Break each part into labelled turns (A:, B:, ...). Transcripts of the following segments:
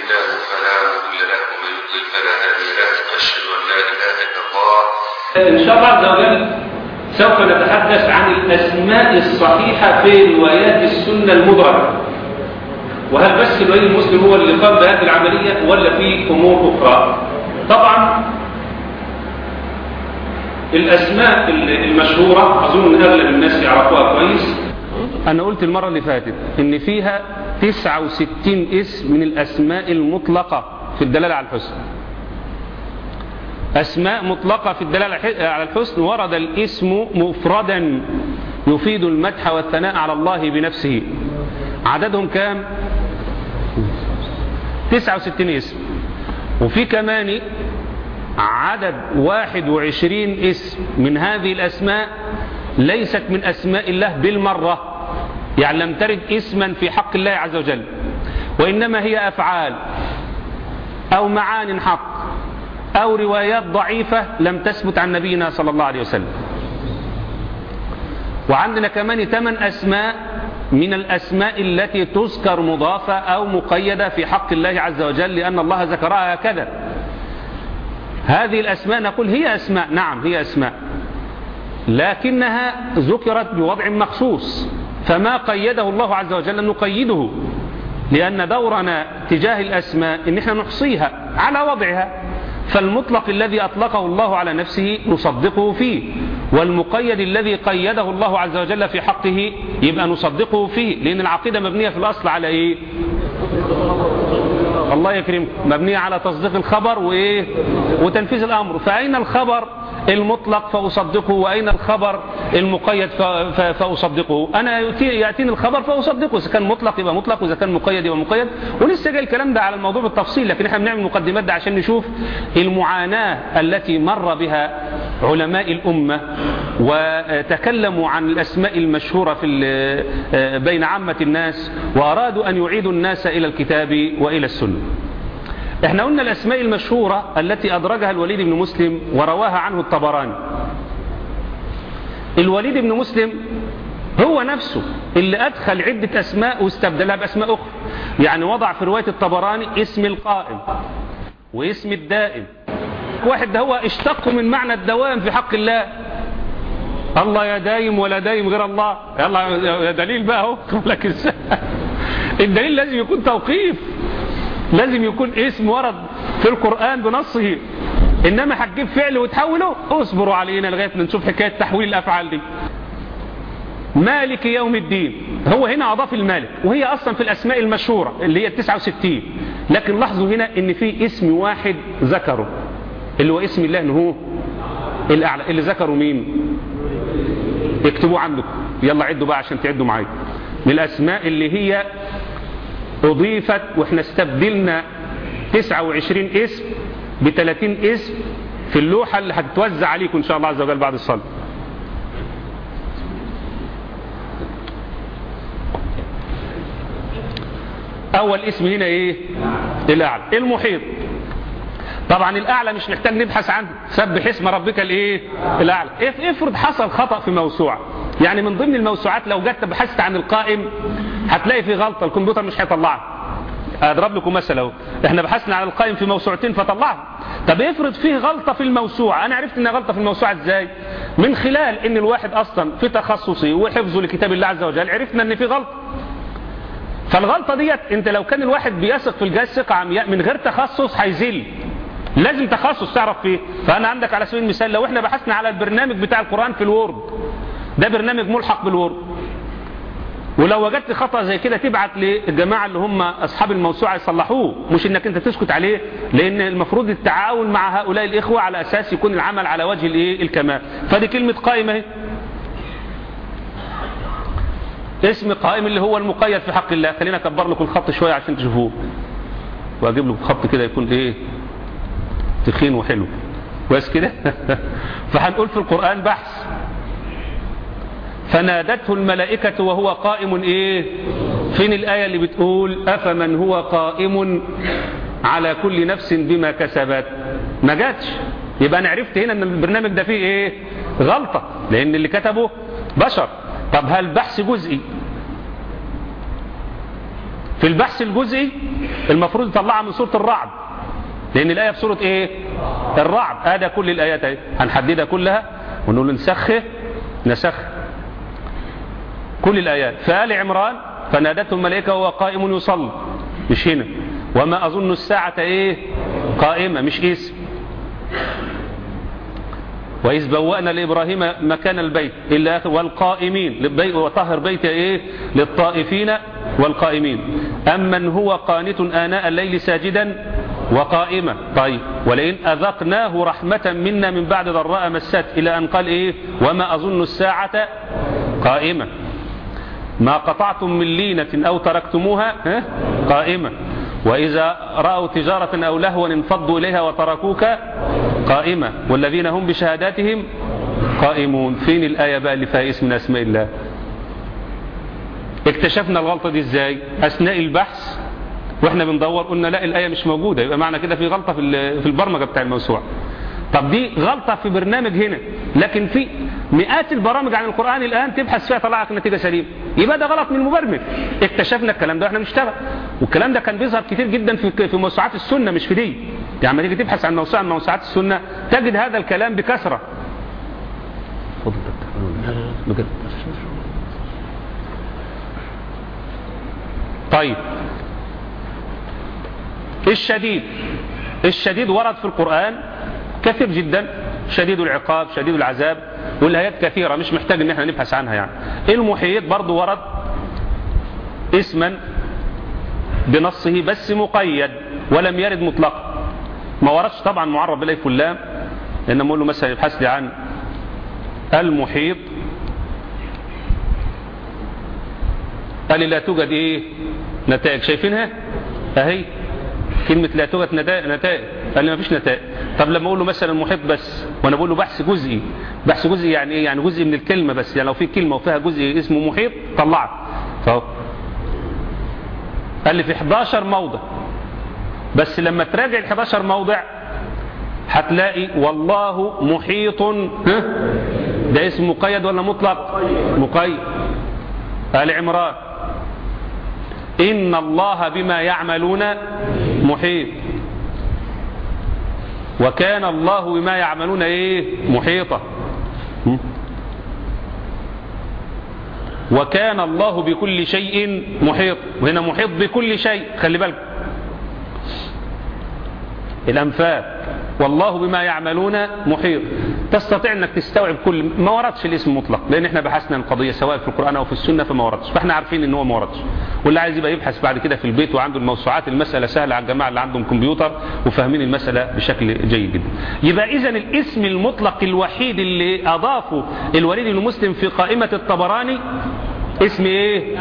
A: الله فلا مضل له ومن يضلل فلا هادي له. أشهد أن لا إله إلا الله.
B: إن شاء الله عز وجل سوف نتحدث عن الأسماء الصحيحة في روايات السنة المدرجة وهل بس الولي المسلم هو اللي قام بهذه العملية ولا في أمور أخرى؟ طبعا الأسماء المشهورة أظن أغلب الناس يعرفوها كويس. أنا قلت المرة اللي فاتت إن فيها 69 اسم من الأسماء المطلقة في الدلالة على الحسن. أسماء مطلقة في الدلالة على الحسن ورد الاسم مفردا يفيد المدح والثناء على الله بنفسه. عددهم كام؟ 69 اسم. وفي كمان عدد 21 اسم من هذه الأسماء ليست من أسماء الله بالمرة. يعني لم ترد اسما في حق الله عز وجل وإنما هي أفعال أو معان حق أو روايات ضعيفة لم تثبت عن نبينا صلى الله عليه وسلم. وعندنا كمان ثمان أسماء من الأسماء التي تذكر مضافة أو مقيدة في حق الله عز وجل لأن الله ذكرها هكذا. هذه الأسماء نقول هي أسماء نعم هي أسماء لكنها ذكرت بوضع مخصوص. فما قيده الله عز وجل نقيده لأن دورنا تجاه الأسماء إن إحنا نحصيها على وضعها فالمطلق الذي أطلقه الله على نفسه نصدقه فيه والمقيد الذي قيده الله عز وجل في حقه يبقى نصدقه فيه لأن العقيدة مبنية في الأصل على إيه؟ الله يكرمك مبنية على تصديق الخبر وإيه؟ وتنفيذ الأمر. فأين الخبر؟ المطلق فأصدقه وأين الخبر المقيد فأصدقه؟ أنا يأتيني الخبر فأصدقه إذا كان مطلق يبقى مطلق وإذا كان مقيد يبقى مقيد. ولسه جاي الكلام ده على الموضوع بالتفصيل لكن إحنا بنعمل مقدمات ده عشان نشوف المعاناة التي مر بها علماء الأمة وتكلموا عن الأسماء المشهورة في بين عامة الناس وأرادوا أن يعيدوا الناس إلى الكتاب وإلى السنة. إحنا قلنا الأسماء المشهورة التي أدرجها الوليد بن مسلم ورواها عنه الطبراني. الوليد بن مسلم هو نفسه اللي أدخل عدة أسماء واستبدلها بأسماء أخرى. يعني وضع في رواية الطبراني اسم القائم واسم الدائم. واحد ده هو اشتق من معنى الدوام في حق الله. الله يا دايم ولا دايم غير الله. يلا دليل بقى أهو. لك الدليل لازم يكون توقيف. لازم يكون اسم ورد في القرآن بنصه. إنما هتجيب فعل وتحوله اصبروا علينا لغاية ما نشوف حكاية تحويل الأفعال دي. مالك يوم الدين. هو هنا أضاف المالك وهي أصلا في الأسماء المشهورة اللي هي 69 لكن لاحظوا هنا إن في اسم واحد ذكره اللي هو اسم الله هو الأعلى. اللي ذكروا مين؟ اكتبوا عندكم. يلا عدوا بقى عشان تعدوا معايا. من الأسماء اللي هي أضيفت وإحنا استبدلنا 29 اسم ب 30 اسم في اللوحة اللي هتتوزع عليكم إن شاء الله عز وجل بعد الصلاة. أول اسم هنا إيه؟ الأعلى. المحيط. طبعا الأعلى مش محتاج نبحث عنه. سبح اسم ربك الإيه؟ الأعلى. افرض حصل خطأ في موسوعة. يعني من ضمن الموسوعات لو جت بحثت عن القائم هتلاقي في غلطة الكمبيوتر مش هيطلعها. أضرب لكم مثل أهو. إحنا بحثنا عن القائم في موسوعتين فطلعها. طب افرض فيه غلطة في الموسوعة. أنا عرفت إنها غلطة في الموسوعة إزاي؟ من خلال إن الواحد أصلا في تخصصي وحفظه لكتاب الله عز وجل عرفنا إن في غلطة. فالغلطة ديت أنت لو كان الواحد بيثق في الجهاز ثقة عمياء من غير تخصص هيزل لازم تخصص تعرف فيه. فأنا عندك على سبيل المثال لو إحنا بحثنا على البرنامج بتاع القرآن في الوورد ده برنامج ملحق بالوورد. ولو وجدت خطأ زي كده تبعت للجماعة اللي هم أصحاب الموسوعة يصلحوه. مش إنك أنت تسكت عليه لأن المفروض التعاون مع هؤلاء الإخوة على أساس يكون العمل على وجه الإيه؟ الكمال. فدي كلمة قائمة أهي. اسم قائم اللي هو المقيد في حق الله. خلينا أكبر لكم الخط شوية عشان تشوفوه. وأجيب لكم خط كده يكون إيه؟ تخين وحلو. كويس كده؟ فهنقول في القرآن بحث. فنادته الملائكة وهو قائم إيه؟ فين الآية اللي بتقول أفمن هو قائم على كل نفس بما كسبت؟ ما جاتش. يبقى أنا عرفت هنا أن البرنامج ده فيه إيه؟ غلطة لأن اللي كتبه بشر. طب هل بحث جزئي؟ في البحث الجزئي المفروض يطلعها من سورة الرعد لأن الآية في سورة إيه؟ الرعد. هذا كل الآيات هنحددها كلها ونقول نسخه نسخ كل الآيات. فآل عمران فنادته الملائكة وهو قائم يصلي. مش هنا. وما أظن الساعة إيه؟ قائمة مش اسم وإذ بوأنا لإبراهيم مكان البيت إلا والقائمين. وطهر بيت إيه؟ للطائفين والقائمين. أمن هو قانت آناء الليل ساجدا وقائمة. طيب ولئن أذقناه رحمة منا من بعد ضراء مست. إلى أن قال إيه؟ وما أظن الساعة قائمة. ما قطعتم من لينة أو تركتموها قائمة. وإذا رأوا تجارة أو لهوا انفضوا إليها وتركوك قائمة. والذين هم بشهاداتهم قائمون. فين الآية بقى اللي فيها اسم من أسماء الله اكتشفنا الغلطة دي إزاي؟ أثناء البحث وإحنا بندور قلنا لا الآية مش موجودة. يبقى معنى كده في غلطة في البرمجة بتاع الموسوعة. طب دي غلطة في برنامج هنا. لكن في مئات البرامج عن القرآن الآن تبحث فيها طلع لك نتيجة سليمة. يبقى ده غلط من المبرمج. اكتشفنا الكلام ده وإحنا بنشتغل. والكلام ده كان بيظهر كتير جدا في في موسوعات السنة مش في دي. يعني لما تيجي تبحث عن موسوعة من موسوعات السنة تجد هذا الكلام بكثرة. طيب. الشديد. الشديد ورد في القرآن. كثير جدا. شديد العقاب شديد العذاب والآيات كثيرة مش محتاج إن إحنا نبحث عنها يعني. المحيط برضو ورد اسما بنصه بس مقيد ولم يرد مطلقا. ما وردش طبعا معرب بالالف واللام انما أقول له مثلا يبحث لي عن المحيط. قال لي لا توجد إيه نتائج. شايفينها؟ أهي. كلمة لا توجد نتائج قال لي ما فيش نتائج طب لما أقول له مثلا المحيط بس وأنا بقول له بحث جزئي. بحث جزئي يعني إيه؟ يعني جزء من الكلمة بس. يعني لو في كلمة وفيها جزء اسمه محيط طلعت فهو قال لي في 11 موضع. بس لما تراجع ال 11 موضع هتلاقي والله محيط ها؟ ده اسم مقيد ولا مطلق؟ مقيد. آل عمران. إن الله بما يعملون محيط. وكان الله بما يعملون إيه؟ محيطا. وكان الله بكل شيء محيط. وهنا محيط بكل شيء خلي بالك الأنفال والله بما يعملون محيط. تستطيع أنك تستوعب كل ما وردش الاسم مطلق. لأن إحنا بحثنا القضية سواء في القرآن أو في السنة فما وردش. فإحنا عارفين إن هو ما وردش. واللي عايز يبقى يبحث بعد كده في البيت وعنده الموسوعات المسألة سهلة على الجماعة اللي عندهم كمبيوتر وفاهمين المسألة بشكل جيد جدا. يبقى اذا الاسم المطلق الوحيد اللي أضافه الوليد المسلم في قائمة الطبراني اسم إيه؟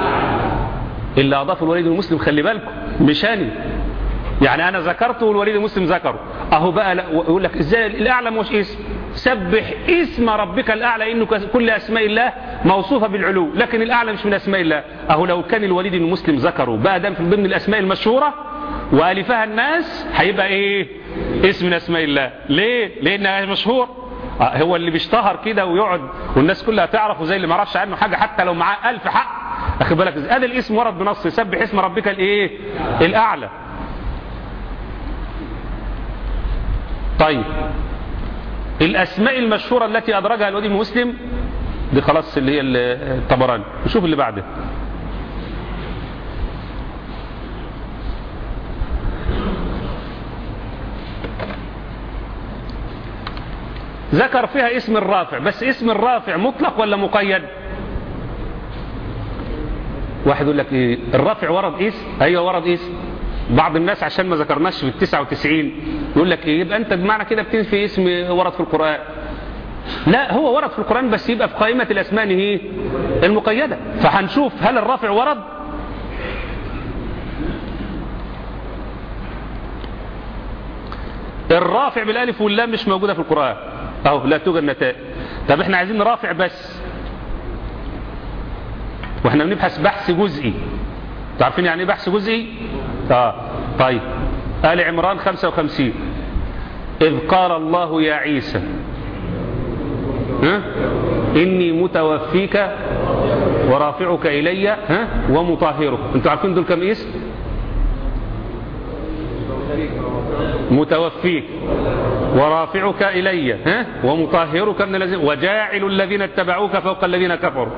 B: اللي أضافه الوليد المسلم خلي بالكم مش أنا يعني أنا ذكرته والوليد المسلم ذكره. أهو بقى يقول لك إزاي؟ الأعلى مش اسم سبح إسم ربك الأعلى إنه كل أسماء الله موصوفة بالعلو لكن الأعلى مش من أسماء الله. أهو لو كان الوليد المسلم ذكره بقى ده من ضمن الأسماء المشهورة وألفها الناس هيبقى إيه؟ إسم من أسماء الله. ليه؟ لانها مشهور. هو اللي بيشتهر كده ويقعد والناس كلها تعرفه زي اللي ما عرفش عنه حاجة حتى لو معاه ألف حق. اخد بالك هذا الإسم ورد بنص سبح إسم ربك الإيه؟ الأعلى. طيب. الأسماء المشهورة التي أدرجها الودي المسلم دي خلاص اللي هي الطبراني نشوف اللي بعده. ذكر فيها اسم الرافع بس اسم الرافع مطلق ولا مقيد؟ واحد يقول لك إيه الرافع ورد اسم أيوه ورد اسم بعض الناس عشان ما ذكرناش في التسعة وتسعين يقول لك إيه؟ يبقى أنت بمعنى كده بتنفي اسم ورد في القرآن. لا هو ورد في القرآن بس يبقى في قائمة الأسماء هي المقيدة. فهنشوف هل الرافع ورد؟ الرافع بالألف واللام مش موجودة في القرآن. أهو لا توجد نتائج. طب إحنا عايزين رافع بس. وإحنا بنبحث بحث جزئي. تعرفين يعني إيه بحث جزئي؟ آه طيب. آل عمران 55 إذ قال الله يا عيسى ها؟ إني متوفيك ورافعك إلي ها؟ ومطهرك. أنتوا عارفين دول كم اسم؟ متوفيك. ورافعك إلي ها؟ ومطهرك من الذين وجاعل الذين اتبعوك فوق الذين كفروا.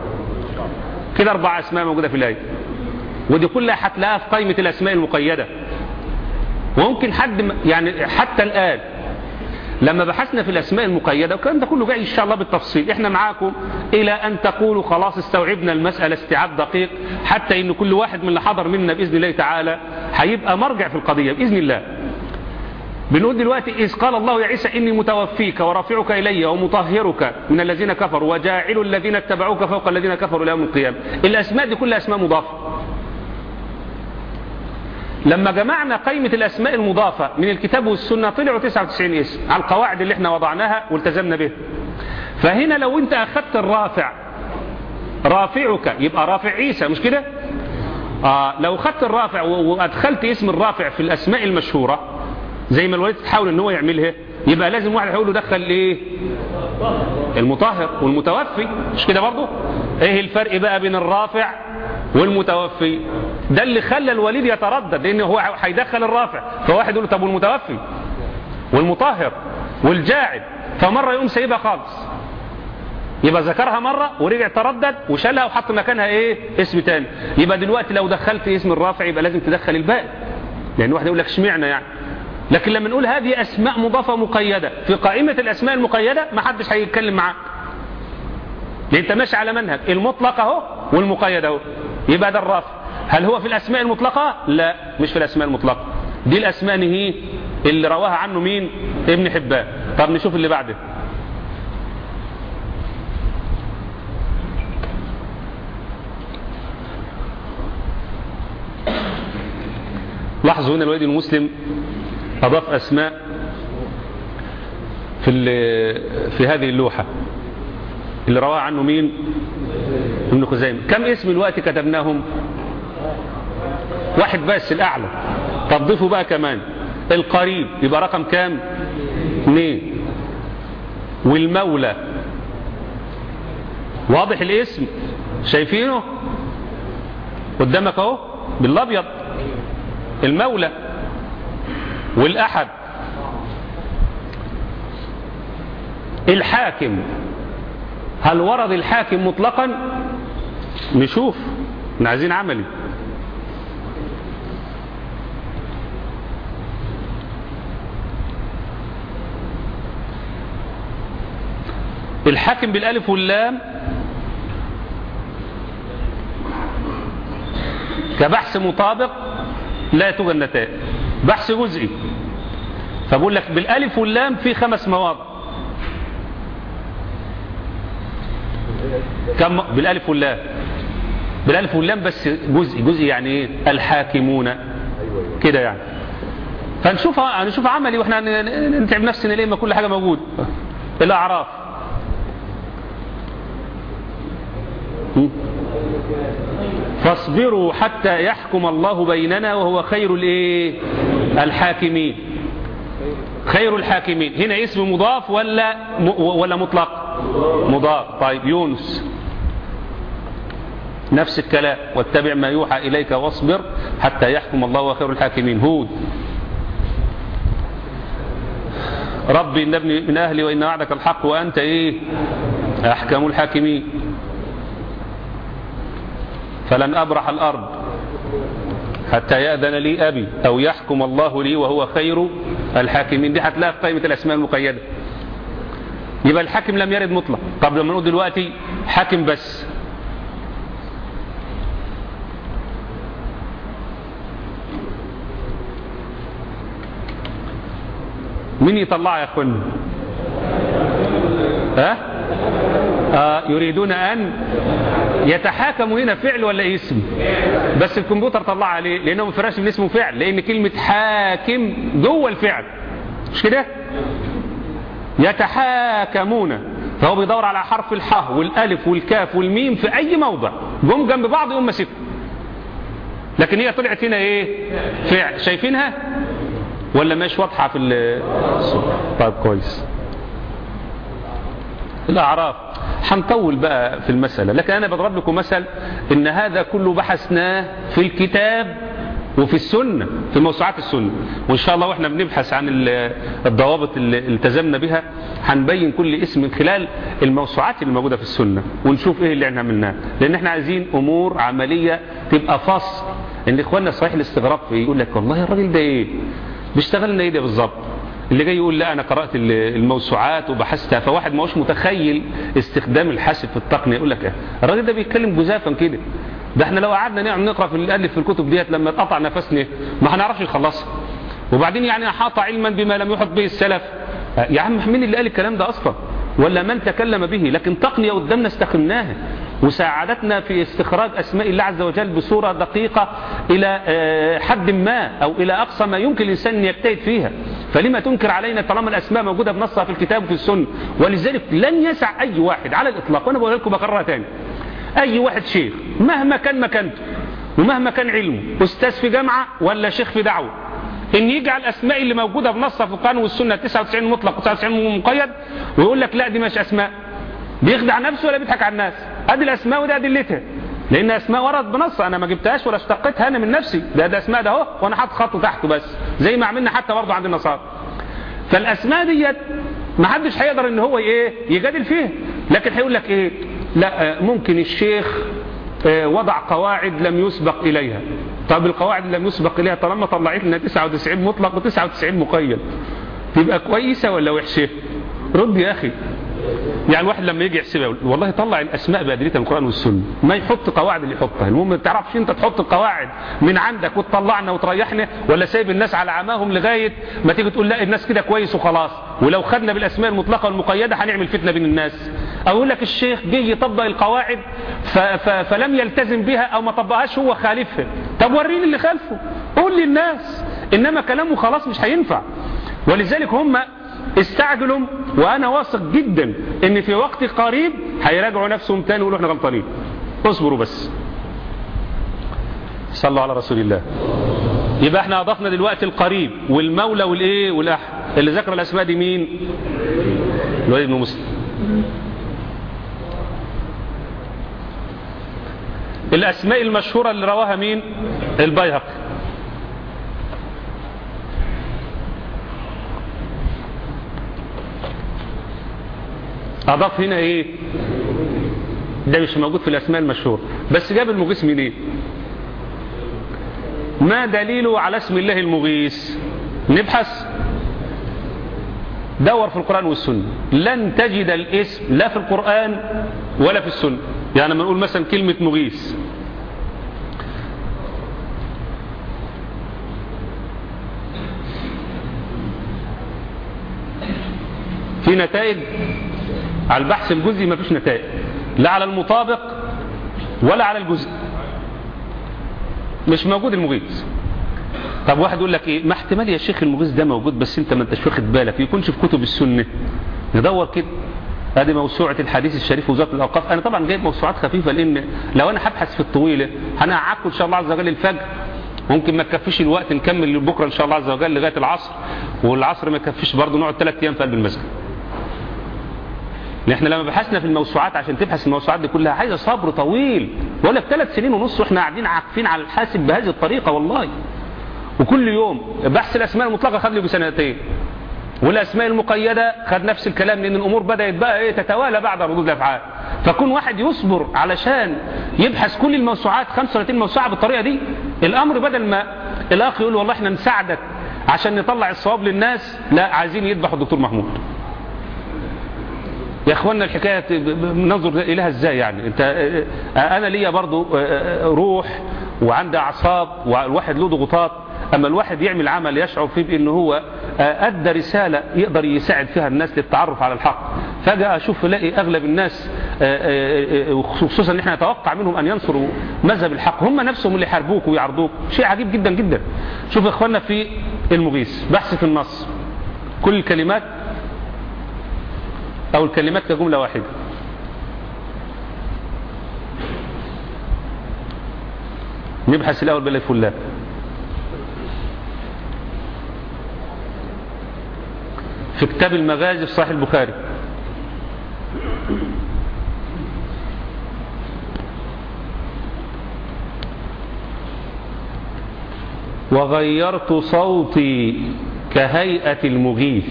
B: كده أربع أسماء موجودة في الآية. ودي كلها هتلاقيها في قائمة الأسماء المقيدة. وممكن حد يعني حتى الآن لما بحثنا في الأسماء المقيدة والكلام ده كله جاي إن شاء الله بالتفصيل. إحنا معاكم إلى أن تقولوا خلاص استوعبنا المسألة استيعاب دقيق حتى إن كل واحد من اللي حضر منا بإذن الله تعالى هيبقى مرجع في القضية بإذن الله. بنقول دلوقتي إذ قال الله يا عيسى إني متوفيك ورافعك إلي ومطهرك من الذين كفروا وجاعل الذين اتبعوك فوق الذين كفروا ليوم القيامة. الأسماء دي كلها أسماء مضافة. لما جمعنا قائمة الأسماء المضافة من الكتاب والسنة طلعوا 99 اسم على القواعد اللي إحنا وضعناها والتزمنا بها فهنا لو انت أخذت الرافع رافعك يبقى رافع عيسى مش كده؟ آه لو خدت الرافع وأدخلت اسم الرافع في الأسماء المشهورة زي ما الوالد تحاول إن هو يعملها يبقى لازم واحد يقول له دخل إيه؟ المطهر والمتوفي مش كده برضه إيه الفرق بقى بين الرافع والمتوفي. ده اللي خلى الوليد يتردد لأن هو هيدخل الرافع فواحد يقول له طب والمتوفي؟ والمطهر والجاعد. فمرة يقوم سايبها خالص. يبقى ذكرها مرة ورجع تردد وشالها وحط مكانها إيه؟ اسم تاني. يبقى دلوقتي لو دخلت اسم الرافع يبقى لازم تدخل الباقي. لأن واحد يقول لك اشمعنى يعني؟ لكن لما نقول هذه أسماء مضافة مقيدة في قائمة الأسماء المقيدة ما حدش هيتكلم معاك. لأن أنت ماشي على منهج المطلق أهو والمقيد أهو. يبقى ده الرافع هل هو في الأسماء المطلقة؟ لا مش في الأسماء المطلقة. دي الأسماء هي اللي رواها عنه مين؟ ابن حبان. طب نشوف اللي بعده. لاحظوا هنا الوليد المسلم أضاف أسماء في في هذه اللوحة. اللي رواه عنه مين؟ ابن خزيمة. كم اسم الوقت كتبناهم؟ واحد بس الأعلى. تضيفوا بقى كمان. القريب. يبقى رقم كام؟ اثنين. والمولى. واضح الاسم؟ شايفينه؟ قدامك أهو. بالأبيض. المولى. والأحد. الحاكم. هل ورد الحاكم مطلقا؟ نشوف. إحنا عايزين عملي. الحاكم بالألف واللام كبحث مطابق لا توجد نتائج. بحث جزئي. فبقول لك بالألف واللام في خمس مواضع. كم بالألف واللام. بالألف واللام بس جزئي جزئي يعني إيه؟ الحاكمون. كده يعني. فنشوف هنشوف عملي وإحنا نتعب نفسنا ليه ما كل حاجة موجود. الأعراف. فاصبروا حتى يحكم الله بيننا وهو خير الإيه؟ الحاكمين. خير الحاكمين. هنا اسم مضاف ولا ولا مطلق؟ مضاف. طيب يونس. نفس الكلام. واتبع ما يوحى إليك واصبر حتى يحكم الله وخير الحاكمين. هود. ربي إن ابني من أهلي وإن وعدك الحق وأنت إيه؟ أحكم الحاكمين. فلن أبرح الأرض حتى يأذن لي أبي أو يحكم الله لي وهو خير الحاكمين. دي هتلاقيها في قائمة الأسماء المقيدة. يبقى الحاكم لم يرد مطلق. طب لما نقول دلوقتي حاكم بس. مين يطلع يا اخوانا ها؟ آه يريدون أن يتحاكموا هنا فعل ولا اسم؟ بس الكمبيوتر طلع عليه لأنه ما فرقش من اسمه فعل لأن كلمة حاكم جوه الفعل. مش كده؟ يتحاكمون. فهو بيدور على حرف الحاء والألف والكاف والميم في أي موضع. جم جنب بعض يقوم ماسكه لكن هي طلعت هنا إيه؟ فعل. شايفينها؟ ولا مش واضحة في الصورة طيب كويس. الأعراف. هنطول بقى في المسألة. لكن أنا بضرب لكم مثل إن هذا كله بحثناه في الكتاب وفي السنة في موسوعات السنة. وإن شاء الله وإحنا بنبحث عن الضوابط اللي التزمنا بها هنبين كل اسم من خلال الموسوعات اللي موجودة في السنة ونشوف إيه اللي إحنا عملناه. لأن إحنا عايزين أمور عملية تبقى فصل إن إخواننا صحيح الاستغراب يقول لك والله الراجل ده إيه؟ بيشتغل لنا إيه ده بالظبط؟ اللي جاي يقول لا أنا قرأت الموسوعات وبحثتها فواحد ما هوش متخيل استخدام الحاسب في التقنية. يقول لك إيه؟ الراجل ده بيتكلم جزافا كده. ده إحنا لو قعدنا نعم نقرأ في الالف في الكتب ديت لما اتقطع نفسنا ما هنعرفش نخلصها. وبعدين يعني أحاط علما بما لم يحط به السلف. يا عم مين اللي قال الكلام ده أصلا؟ ولا من تكلم به؟ لكن تقنية قدامنا استخدمناها. وساعدتنا في استخراج أسماء الله عز وجل بصورة دقيقة إلى حد ما أو إلى أقصى ما يمكن الإنسان أن يجتهد فيها. فلما تنكر علينا طالما الأسماء موجودة بنصها في الكتاب وفي السنة ولذلك لن يسع أي واحد على الإطلاق. وأنا بقول لكم بكررها تاني. أي واحد شيخ مهما كان مكانته ومهما كان علمه أستاذ في جامعة ولا شيخ في دعوة إن يجعل الأسماء اللي موجودة بنصها في القرآن والسنة 99 مطلق و99 مقيد ويقول لك لا دي مش أسماء. بيخدع نفسه ولا بيضحك على الناس؟ أدي الأسماء ودي ادلتها لأن أسماء ورد بنص أنا ما جبتهاش ولا اشتقتها أنا من نفسي. ده ده أسماء ده أهو وأنا حاطط خط تحته بس زي ما عملنا حتى برضه عند النصارى. فالأسماء ديت ما حدش هيقدر إن هو إيه يجادل فيها. لكن هيقول لك إيه؟ لا ممكن الشيخ وضع قواعد لم يسبق إليها. طب القواعد لم يسبق إليها طالما طلعت لنا 99 مطلق و99 مقيد. تبقى كويسة ولا وحشة؟ رد يا أخي. يعني الواحد لما يجي يحسبها والله طلع الأسماء بأدلتها من القرآن والسنة. ما يحط قواعد اللي يحطها. المهم ما تعرفش انت تحط القواعد من عندك وتطلعنا وتريحنا ولا سايب الناس على عماهم لغاية ما تيجي تقول لا الناس كده كويس وخلاص. ولو خدنا بالأسماء المطلقة والمقيدة هنعمل فتنة بين الناس. أو يقول لك الشيخ جه يطبق القواعد ف ف فلم يلتزم بها أو ما طبقهاش هو خالفها. طب وريني اللي خالفه. قول للناس. إنما كلامه خلاص مش هينفع. ولذلك هم استعجلوا وأنا واثق جدا إن في وقت قريب هيراجعوا نفسهم تاني ويقولوا إحنا غلطانين. اصبروا بس. صلوا على رسول الله. يبقى إحنا أضفنا دلوقتي القريب والمولى والإيه والاحد اللي ذكر الأسماء دي مين؟ الوليد بن مسلم. الأسماء المشهورة اللي رواها مين؟ البيهقي. أضاف هنا إيه؟ ده مش موجود في الأسماء المشهورة. بس جاب المغيث منين؟ إيه؟ ما دليله على اسم الله المغيث نبحث. دور في القرآن والسنة. لن تجد الاسم لا في القرآن ولا في السنة. يعني لما نقول مثلا كلمة مغيث في نتائج؟ على البحث الجزئي ما فيش نتائج. لا على المطابق ولا على الجزء. مش موجود المغيث طب واحد يقول لك إيه؟ ما احتمال يا شيخ المغيث ده موجود بس أنت ما أنتش واخد بالك. يكونش في كتب السنة. ندور كده. ادي موسوعة الحديث الشريف وزارة الأوقاف. أنا طبعا جايب موسوعات خفيفة لأن لو أنا هبحث في الطويله أنا هقعدكم إن شاء الله عز وجل الفجر. ممكن ما تكفيش الوقت نكمل بكره إن شاء الله عز وجل لغاية العصر. والعصر ما يكفيش برضه نقعد ثلاث أيام في قلب المسجد. إحنا لما بحثنا في الموسوعات عشان تبحث الموسوعات دي كلها عايزة صبر طويل. ولا في ثلاث سنين ونص وإحنا قاعدين عاكفين على الحاسب بهذه الطريقة والله. وكل يوم بحث الأسماء المطلقة خد له بسنتين. والأسماء المقيدة خد نفس الكلام لأن الأمور بدأت بقى إيه تتوالى بعد ردود الأفعال. فكون واحد يصبر علشان يبحث كل الموسوعات 35 موسوعة بالطريقة دي الأمر بدل ما الأخ يقول والله إحنا نساعدك عشان نطلع الصواب للناس لا عايزين يذبحوا الدكتور محمود. يا إخوانا الحكاية ننظر إليها إزاي يعني؟ أنت أنا ليا برضو روح وعندي أعصاب والواحد له ضغوطات. أما الواحد يعمل عمل يشعر فيه بان هو أدى رسالة يقدر يساعد فيها الناس للتعرف على الحق. فجأة أشوف ألاقي أغلب الناس خصوصا ان إحنا نتوقع منهم أن ينصروا مذهب الحق. هم نفسهم اللي يحاربوك ويعرضوك. شيء عجيب جدا جدا. شوف يا إخوانا في المغيث بحث في النص. كل الكلمات أو الكلمات كجملة واحدة. نبحث الأول بالله فلان. في كتاب المغازي في صحيح البخاري. وغيرت صوتي كهيئة المغيث.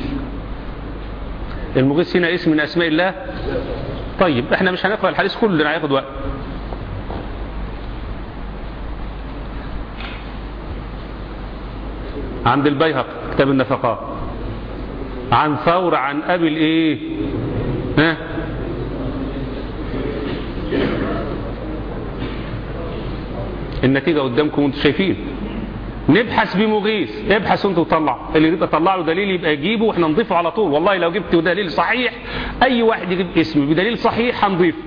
B: المغيث هنا اسم من أسماء الله. طيب إحنا مش هنقرأ الحديث كله هياخد وقت. عند البيهق كتاب النفقات عن ثور عن أبي الإيه؟ ها؟ النتيجة قدامكم وأنتم شايفين. نبحث بمغيث. ابحث انت وطلع. اللي يبقى طلع له دليل يبقى يجيبه وإحنا نضيفه على طول. والله لو جبت دليل صحيح أي واحد يجيب اسم بدليل صحيح هنضيفه.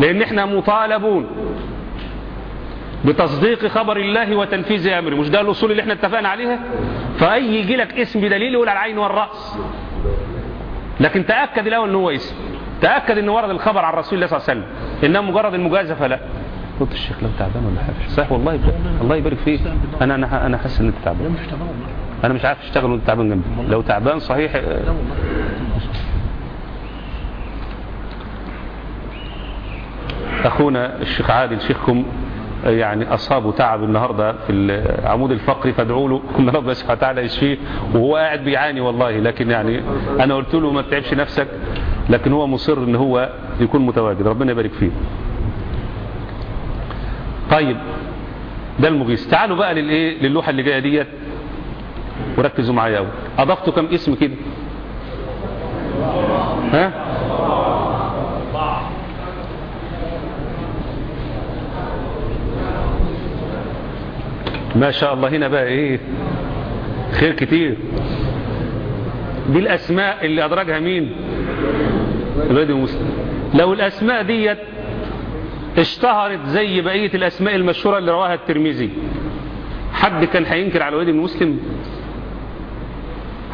B: لأن إحنا مطالبون بتصديق خبر الله وتنفيذ أمره. مش ده الأصول اللي إحنا اتفقنا عليها؟ فأي يجي لك اسم بدليل يقول على العين والرأس. لكن تأكد الأول إن هو اسم. تأكد إن ورد الخبر عن رسول الله صلى الله عليه وسلم. انما مجرد المجازفة لا. قلت الشيخ لو تعبان ولا حاجة. صح والله يبقى. الله يبارك فيك. أنا أنا أنا حاسس ان انت تعبان أنا مش عارف أشتغل وأنت تعبان جنبي. لو تعبان صحيح آه، أخونا الشيخ عادل شيخكم آه، يعني أصابه تعب النهارده في العمود الفقري فادعوا له. ان ربنا سبحانه وتعالى يشفيه. وهو قاعد بيعاني والله لكن يعني أنا قلت له ما تتعبش نفسك لكن هو مصر إن هو يكون متواجد. ربنا يبارك فيه. طيب ده المغيث. تعالوا بقى للإيه؟ للوحة اللي جاية ديت. وركزوا معايا قوي اضفتوا كم اسم كده؟ ها؟ ما شاء الله. هنا بقى إيه؟ خير كتير. دي الأسماء اللي أدرجها مين؟ الواد المسلم لو الأسماء ديت اشتهرت زي بقية الأسماء المشهورة اللي رواها الترمذي. حد كان هينكر على الوليد بن مسلم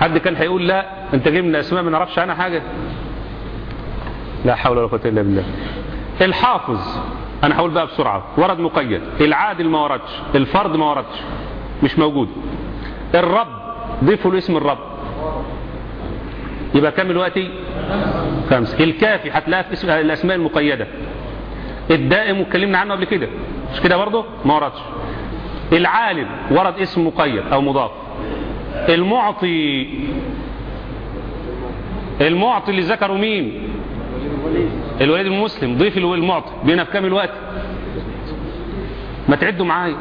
B: حد كان هيقول لا أنت جايب من أسماء ما نعرفش عنها حاجة؟ لا حول ولا قوة إلا بالله. الحافظ أنا هقول بقى بسرعة ورد مقيد العادل ما وردش الفرد ما وردش مش موجود. الرب ضيفوا له اسم الرب. يبقى كام دلوقتي خمسة. الكافي هتلاقيها في الأسماء المقيدة. الدائم واتكلمنا عنه قبل كده. مش كده برضه؟ ما وردش. العالم ورد اسم مقيد أو مضاف. المعطي المعطي اللي ذكروا مين؟ الوليد المسلم. ضيف المعطي. بينا في كام الوقت؟ ما تعدوا معايا.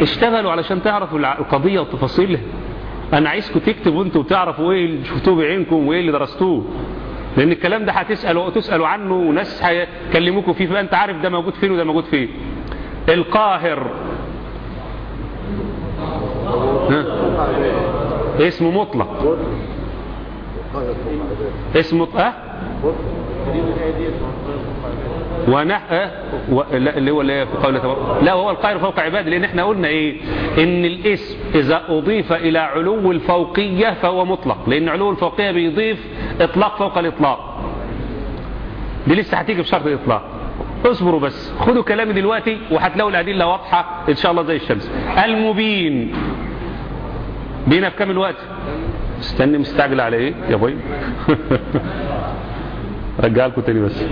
B: اشتغلوا علشان تعرفوا القضية وتفاصيلها أنا عايزكم تكتبوا أنتوا وتعرفوا إيه اللي شفتوه بعينكم وإيه اللي درستوه. لأن الكلام ده هتسالوا تسالوا عنه وناس هيكلموكوا فيه فانت عارف ده موجود فين وده موجود فين. القاهر؟ اسمه مطلق. اسمه آه ونح آه و... لا اللي هو اللي هي قوله تبارك لا هو القاهر فوق عباده لأن إحنا قلنا إيه؟ إن الإسم إذا أضيف إلى علو الفوقية فهو مطلق لأن علو الفوقية بيضيف إطلاق فوق الإطلاق. دي لسه هتيجي بشرط الإطلاق. اصبروا بس خدوا كلامي دلوقتي وهتلاقوا الأدلة واضحة إن شاء الله زي الشمس. المبين. بينا في كام الوقت؟ استني مستعجل على إيه يا بوي رجع لكم تاني بس.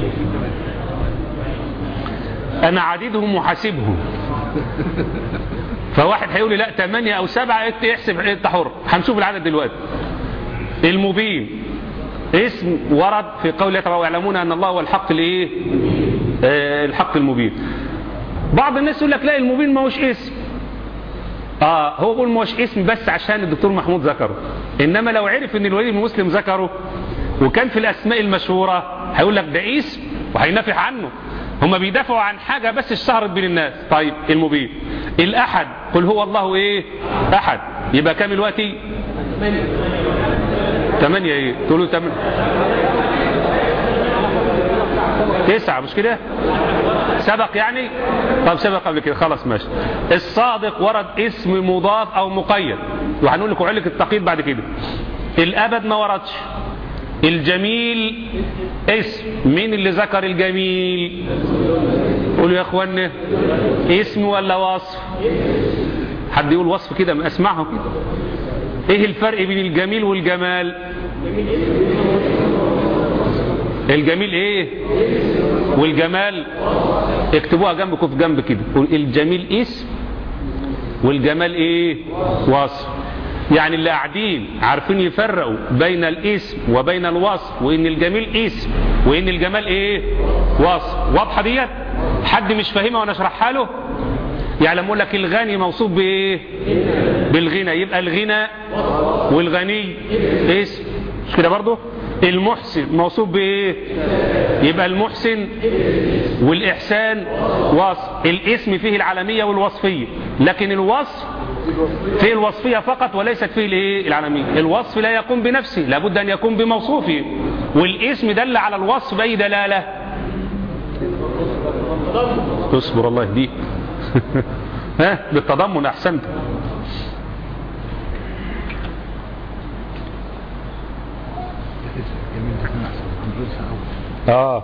B: أنا عديدهم وحاسبهم فواحد هيقول لي لا 8 أو 7 احسب انت حر هنشوف العدد دلوقتي. المبين. اسم ورد في قول تعالى ويعلمون أن الله هو الحق الايه آه الحق المبين. بعض الناس يقول لك لا المبين ما هوش اسم. آه هو بيقول ما هوش اسم بس عشان الدكتور محمود ذكره. إنما لو عرف إن الوليد بن مسلم ذكره وكان في الأسماء المشهورة هيقول لك ده اسم وهينافح عنه. هم بيدافعوا عن حاجة بس اشتهرت بين الناس. طيب المبين الأحد. قل هو الله إيه؟ أحد. يبقى كام دلوقتي ثمانية إيه؟ تقولوا ثمانية تسعة. مش كده؟ سبق يعني؟ طب سبق قبل كده. خلاص ماشي. الصادق ورد اسم مضاف أو مقيد. وهنقول لكم علة التقييد بعد كده. الأبد ما وردش. الجميل اسم. مين اللي ذكر الجميل؟ قولوا يا اخوانا اسم ولا وصف؟ حد يقول وصف كده؟ ما اسمعهم كده. إيه الفرق بين الجميل والجمال؟ الجميل إيه؟ والجمال؟ اكتبوها جنبكم في جنب كده. الجميل اسم والجمال إيه؟ وصف. يعني اللي قاعدين عارفين يفرقوا بين الاسم وبين الوصف وإن الجميل اسم وإن الجمال إيه؟ وصف. واضحة ديت؟ حد مش فاهمها وأنا أشرحها له؟ يعني لما أقول لك الغني موصوف بإيه؟ بالغنى. يبقى الغنى والغني اسم. مش كده برضه؟ المحسن موصوف بإيه؟ يبقى المحسن والإحسان وصف. الاسم فيه العالمية والوصفية لكن الوصف فيه الوصفية فقط وليست فيه الايه العالميه الوصف لا يقوم بنفسه لابد أن يكون بموصوفه والاسم دل على الوصف بأي دلالة؟ اصبر الله يهديك. ها؟ بالتضمن أحسنت. آه.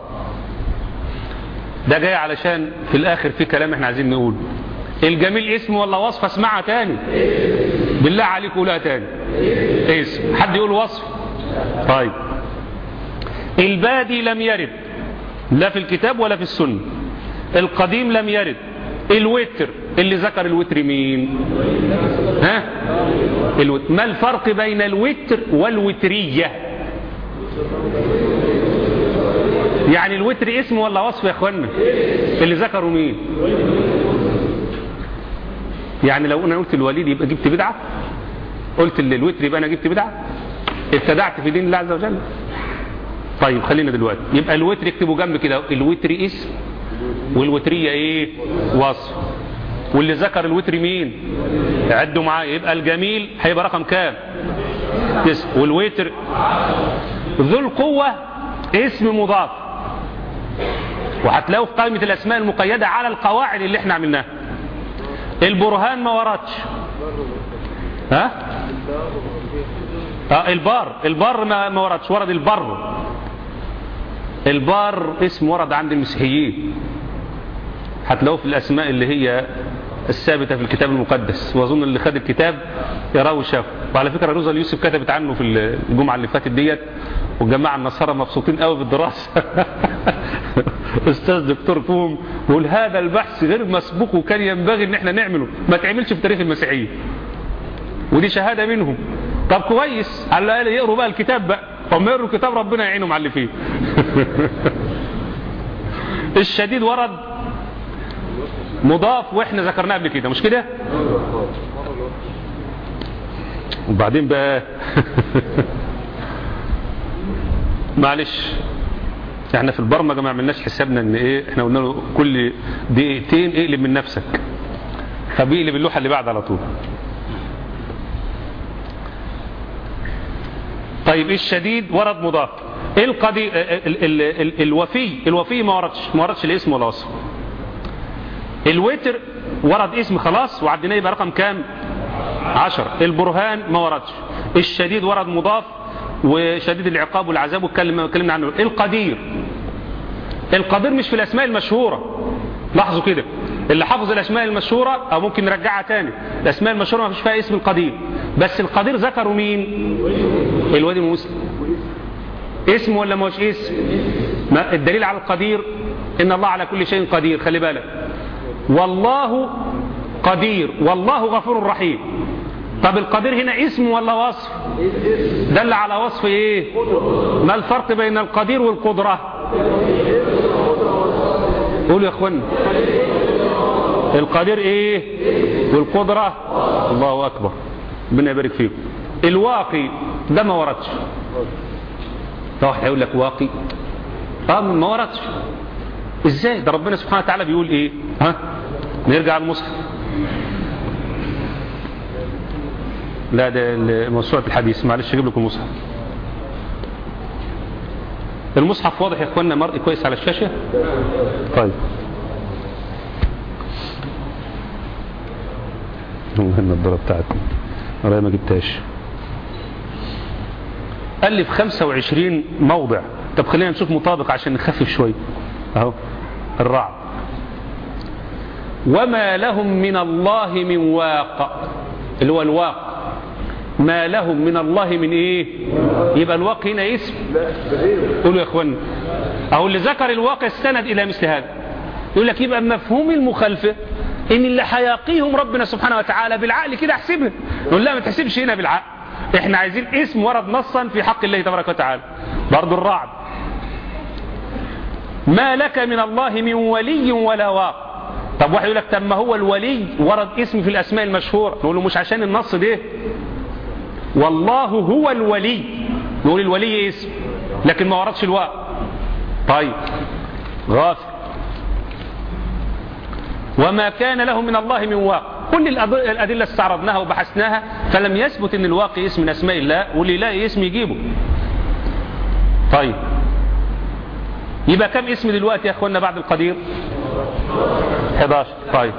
B: ده جاي علشان في الآخر في كلام إحنا عايزين نقول الجميل اسم ولا وصف؟ اسمعها تاني. بالله عليك قولها تاني. اسم. حد يقول وصف؟ طيب. البادي لم يرد. لا في الكتاب ولا في السنة. القديم لم يرد. الوتر. اللي ذكر الوتر مين؟ ها؟ الوتر. ما الفرق بين الوتر والوترية؟ يعني الوتر اسم ولا وصف يا اخوانا؟ اللي ذكروا مين؟ يعني لو أنا قلت الوليد يبقى جبت بدعة قلت الوتر يبقى أنا جبت بدعة ابتدعت في دين الله عز وجل. طيب خلينا دلوقتي. يبقى الوتر اكتبوا جنب كده. الوتر اسم والوترية إيه؟ وصف واللي ذكر الوتر مين؟ عدوا معايا. يبقى الجميل هيبقى رقم كام؟ اسم والوتر ذو القوة اسم مضاف. وهتلاقوا في قائمة الأسماء المقيدة على القواعد اللي إحنا عملناها. البرهان ما وردش ها؟ آه البار. البر ما ما وردش ورد البر. البار اسم ورد عند المسيحيين. هتلاقوه في الأسماء اللي هي الثابتة في الكتاب المقدس. وأظن اللي خد الكتاب يراه وشافه وعلى فكرة روزا اليوسف كتبت عنه في الجمعة اللي فاتت ديت. والجماعة النصارى مبسوطين قوي بالدراسة. أستاذ دكتور فوم بيقول هذا البحث غير مسبوق وكان ينبغي إن إحنا نعمله. ما تعملش في تاريخ المسيحية. ودي شهادة منهم. طب كويس. على الأقل يقروا بقى الكتاب بقى. هم يقروا الكتاب ربنا يعينهم على اللي فيه الشديد ورد مضاف وإحنا ذكرناه قبل كده. مش كده؟ وبعدين بقى معلش إحنا في البرمجة ما عملناش حسابنا إن إيه إحنا قلنا له كل دقيقتين اقلب من نفسك. فبيقلب اللوحة اللي بعد على طول. طيب الشديد؟ ورد مضاف. القدي ال ال ال الوفي؟ الوفي ما وردش ما وردش الاسم ولا وصف. الوتر ورد اسم خلاص وعديناه يبقى رقم كام؟ عشر. البرهان ما وردش. الشديد ورد مضاف. وشديد العقاب والعذاب واتكلمنا عنه. القدير. القدير مش في الأسماء المشهورة. لاحظوا كده. اللي حافظ الأسماء المشهورة أو ممكن نرجعها تاني. الأسماء المشهورة ما فيش فيها اسم القدير. بس القدير ذكروا مين؟ الوادي المسلم اسم ولا مش اسم؟ ما الدليل على القدير إن الله على كل شيء قدير. خلي بالك. والله قدير. والله غفور رحيم. طب القدير هنا اسم ولا وصف؟ دل على وصف إيه؟ ما الفرق بين القدير والقدرة؟ قولوا يا اخوانا القدير إيه؟ والقدرة؟ الله اكبر. ربنا يبارك فيكم الواقي ده ما وردش. ده واحد هيقول لك واقي. آه ما وردش. إزاي؟ ده ربنا سبحانه وتعالى بيقول إيه؟ ها؟ نرجع المصحف لا ده موسوعة الحديث. معلش أجيب لكم المصحف المصحف واضح يا إخوانا مرئي كويس على الشاشة؟ طيب. النضارة بتاعتي أنا ما جبتهاش. قال لي في 25 موضع. طب خلينا نشوف مطابق عشان نخفف شوي. أهو الرعد. وما لهم من الله من واق. اللي هو الواق. ما لهم من الله من إيه؟ يبقى الواق هنا اسم. قولوا يا اخوان أو اللي ذكر الواقع استند إلى مثل هذا. يقول لك يبقى مفهوم المخالفة إن اللي هيقيهم ربنا سبحانه وتعالى بالعقل كده أحسبها. نقول لا ما تحسبش هنا بالعقل. إحنا عايزين اسم ورد نصا في حق الله تبارك وتعالى. برضو الرعد ما لك من الله من ولي ولا واق. طب واحد يقول لك طب ما هو الولي ورد اسم في الأسماء المشهورة. نقول له مش عشان النص ده. والله هو الولي. نقول الولي اسم لكن ما وردش الواء طيب. غافر وما كان له من الله من واق. كل الأدلة استعرضناها وبحثناها فلم يثبت إن الواقي اسم من أسماء الله واللي يلاقي اسم يجيبه. طيب. يبقى كم اسم دلوقتي يا اخوانا بعد القدير؟ 11 طيب.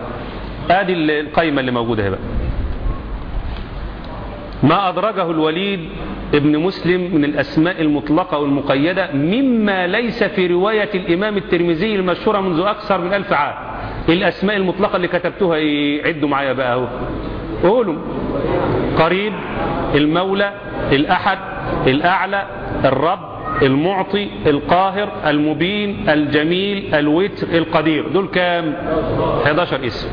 B: ادي القائمة اللي موجودة هنا بقى ما أدرجه الوليد ابن مسلم من الأسماء المطلقة والمقيدة مما ليس في رواية الإمام الترمذي المشهورة منذ أكثر من ألف عام. الأسماء المطلقة اللي كتبتها إيه؟ عدوا معايا بقى أهو. قولوا. قريب. المولى. الأحد. الأعلى. الرب. المعطي. القاهر. المبين. الجميل. الوتر. القدير. دول كام؟ 11 اسم.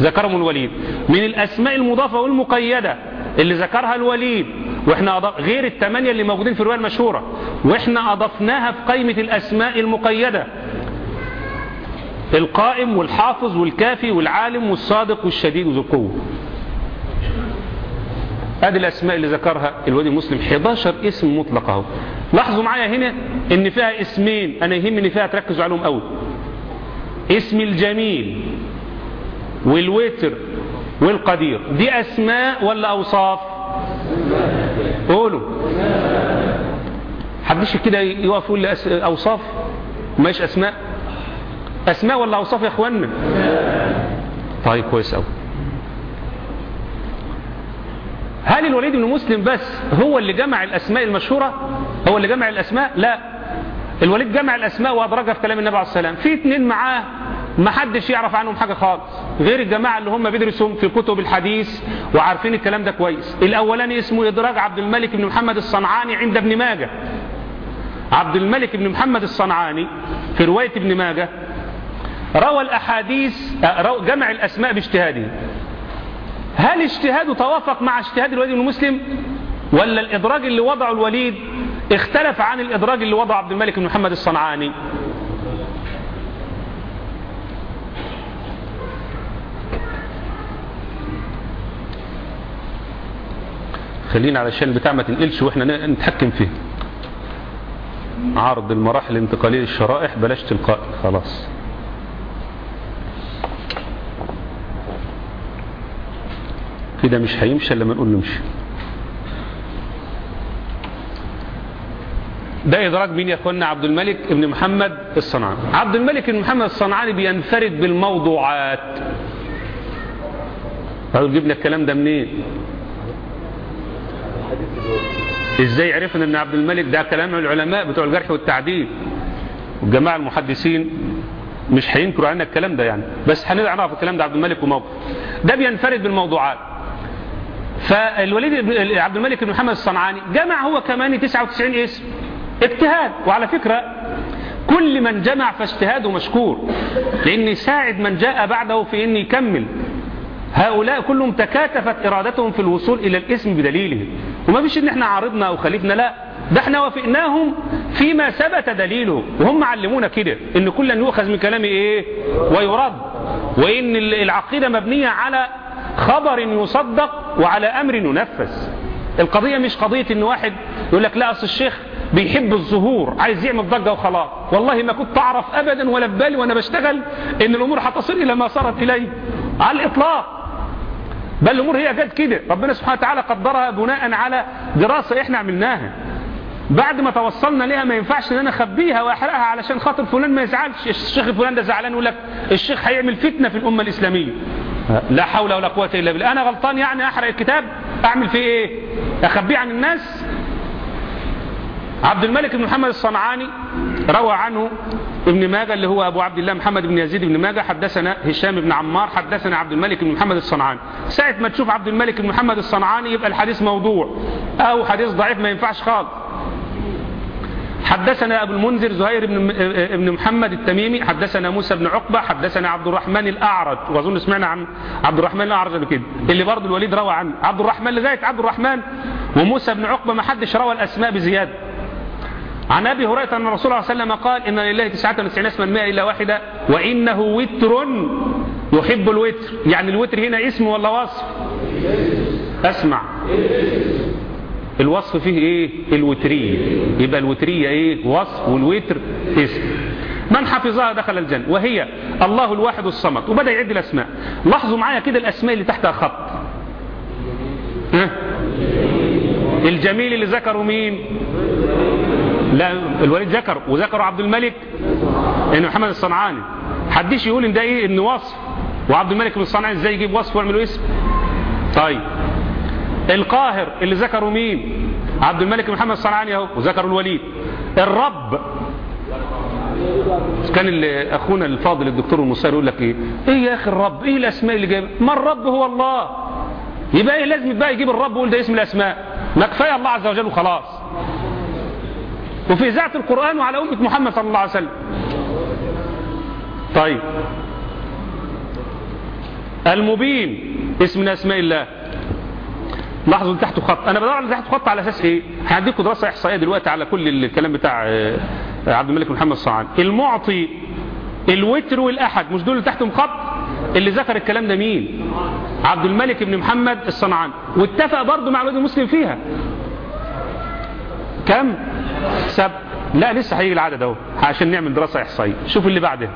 B: ذكرهم الوليد. من الأسماء المضافة والمقيدة اللي ذكرها الوليد وإحنا أضف غير الثمانية اللي موجودين في الرواية المشهورة وإحنا أضفناها في قائمة الأسماء المقيدة. القائم والحافظ والكافي والعالم والصادق والشديد وذو القوة. هذه الأسماء اللي ذكرها الوليد المسلم 11 اسم مطلق أهو. لاحظوا معايا هنا إن فيها اسمين أنا يهمني فيها تركزوا عليهم قوي اسم الجميل والوتر والقدير. دي أسماء ولا أوصاف؟ قولوا. حدش كده يقف يقول لي أوصاف؟ ماش أسماء. أسماء ولا أوصاف يا أخوانا طيب كويس أوي. هل الوليد بن مسلم بس هو اللي جمع الأسماء المشهورة؟ هو اللي جمع الأسماء؟ لا. الوليد جمع الأسماء وأدرجها في كلام النبي عليه السلام في اتنين معاه ما حدش يعرف عنهم حاجة خالص. غير الجماعة اللي هم بيدرسوا في كتب الحديث وعارفين الكلام ده كويس. الأولاني اسمه إدراج عبد الملك بن محمد الصنعاني عند ابن ماجه. عبد الملك بن محمد الصنعاني في رواية ابن ماجه روى الأحاديث جمع الأسماء باجتهاده. هل اجتهاده توافق مع اجتهاد الوليد بن مسلم ولا الإدراج اللي وضعه الوليد اختلف عن الإدراج اللي وضعه عبد الملك بن محمد الصنعاني؟ خلينا علشان البتاع ما تنقلش وإحنا نتحكم فيه. عرض المراحل الانتقالية للشرائح بلاش تلقاء خلاص. كده مش هيمشي لما نقول نمشي. ده إدراك مين يا أخوانا عبد الملك ابن محمد الصنعاني. عبد الملك بن محمد الصنعاني بينفرد بالموضوعات. قالوا جبنا الكلام ده منين؟ إزاي عرفنا ان عبد الملك ده كلام العلماء بتوع الجرح والتعديل؟ والجماعة المحدثين مش هينكروا عنا الكلام ده يعني بس هنعرف الكلام ده عبد الملك وموقف. ده بينفرد بالموضوعات. فالوليد عبد الملك بن محمد الصنعاني جمع هو كمان 99 اسم. اجتهاد. وعلى فكرة كل من جمع فاجتهاده مشكور. لأن ساعد من جاء بعده في ان يكمل هؤلاء كلهم تكاتفت إرادتهم في الوصول إلى الاسم بدليله وما فيش إن إحنا عارضنا أو خالفنا لا. ده إحنا وافقناهم فيما ثبت دليله وهم علمونا كده إن كل يؤخذ من كلامه إيه؟ ويرد. وإن العقيدة مبنية على خبر يصدق وعلى أمر ينفذ. القضية مش قضية إن واحد يقول لك لا أصل الشيخ بيحب الظهور عايز يعمل ضجة وخلاص. والله ما كنت أعرف ابدا ولا في بالي وأنا بشتغل إن الأمور هتصل إلى ما صارت اليه على الإطلاق. بل الأمور هي جت كده. ربنا سبحانه وتعالى قدرها بناء على دراسة إحنا عملناها. بعد ما توصلنا ليها ما ينفعش إن أنا أخبيها وأحرقها علشان خاطر فلان ما يزعلش. الشيخ الفلان ده زعلان يقول لك الشيخ هيعمل فتنة في الأمة الإسلامية. لا حول ولا قوة إلا بالله. أنا غلطان يعني أحرق الكتاب؟ أعمل فيه إيه؟ أخبيه عن الناس؟ عبد الملك بن محمد الصنعاني روى عنه ابن ماجه اللي هو أبو عبد الله محمد بن يزيد بن ماجه حدثنا هشام بن عمار حدثنا عبد الملك بن محمد الصنعاني. ساعة ما تشوف عبد الملك بن محمد الصنعاني يبقى الحديث موضوع أو حديث ضعيف ما ينفعش خالص. حدثنا أبو المنذر زهير بن ابن محمد التميمي حدثنا موسى بن عقبة حدثنا عبد الرحمن الأعرج. وأظن سمعنا عن عبد الرحمن الأعرج قبل كده اللي برضه الوليد روى عنه. عبد الرحمن لغاية عبد الرحمن وموسى بن عقبة ما حدش روى الأسماء بزيادة. عن أبي هريرة أن الرسول صلى الله عليه وسلم قال إن لله تسعة وتسعين اسما مئة إلا واحدة وإنه وتر يحب الوتر. يعني الوتر هنا اسم ولا وصف؟ أسمع. الوصف فيه إيه؟ الوترية. يبقى الوترية إيه؟ وصف والوتر اسم. من حفظها دخل الجنة. وهي الله الواحد الصمد. وبدأ يعد الأسماء. لاحظوا معايا كده الأسماء اللي تحتها خط. ها؟ الجميل اللي ذكروا مين؟ لا الوليد ذكر وذكروا عبد الملك ان محمد الصنعاني. حدش يقول إن ده إيه ان وصف. وعبد الملك بن الصنعاني إزاي يجيب وصف ويعملوا اسم؟ طيب. القاهر اللي ذكروا مين؟ عبد الملك بن محمد الصنعاني أهو وذكروا الوليد. الرب. كان اللي أخونا الفاضل الدكتور المصير يقول لك إيه؟ إيه يا أخي الرب؟ إيه الأسماء اللي جايبها ما الرب هو الله. يبقى إيه لازم بقى يجيب الرب ويقول ده اسم الأسماء. ما كفاية الله عز وجل وخلاص. وفي إذاعة القرآن وعلى أمة محمد صلى الله عليه وسلم. طيب. المبين اسم من أسماء الله لاحظوا تحته خط. أنا بدور على تحته خط على أساس إيه؟ هديكم دراسه احصائيه دلوقتي على كل الكلام بتاع عبد الملك محمد الصعان المعطي الوتر والأحد مش دول اللي تحتهم خط؟ اللي ذكر الكلام ده مين؟ عبد الملك بن محمد الصنعاني. واتفق برضه مع الواد المسلم فيها. كم؟ سب. لا لسه هيجي العدد أهو عشان نعمل دراسة إحصائية. شوف اللي بعده.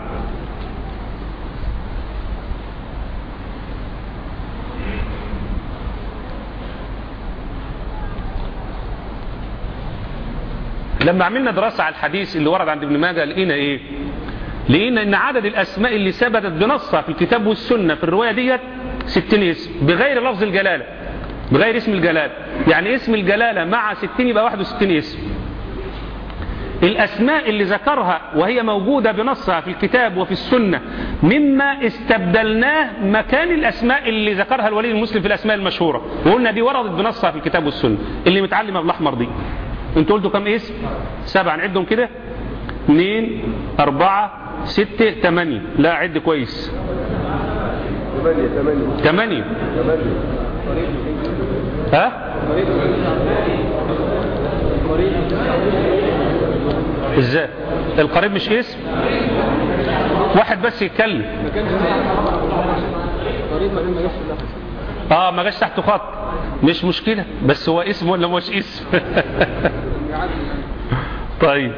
B: لما عملنا دراسة على الحديث اللي ورد عند ابن ماجه لقينا إيه؟ لقينا إن عدد الأسماء اللي ثبتت بنصها في الكتاب والسنة في الرواية ديت 60 اسم بغير لفظ الجلالة بغير اسم الجلالة. يعني اسم الجلالة مع 60 يبقى 61 اسم. الأسماء اللي ذكرها وهي موجودة بنصها في الكتاب وفي السنة مما استبدلناه مكان الأسماء اللي ذكرها الولي المسلم في الأسماء المشهورة. وقلنا دي وردت بنصها في الكتاب والسنة. اللي متعلمة بالأحمر دي. أنتوا قلتوا كم اسم؟ سبعة. نعدهم كده. اثنين أربعة ستة ثمانية. لا عد كويس. ثمانية. ها؟ إزاي؟ القريب مش اسم؟ واحد بس يتكلم. آه ما جاش تحته خط. مش مشكلة بس هو اسم ولا مش اسم؟ طيب.